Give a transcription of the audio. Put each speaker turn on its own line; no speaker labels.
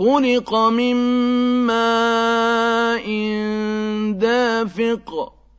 خُلِقَ مِن مَّاءٍ دَافِقٍ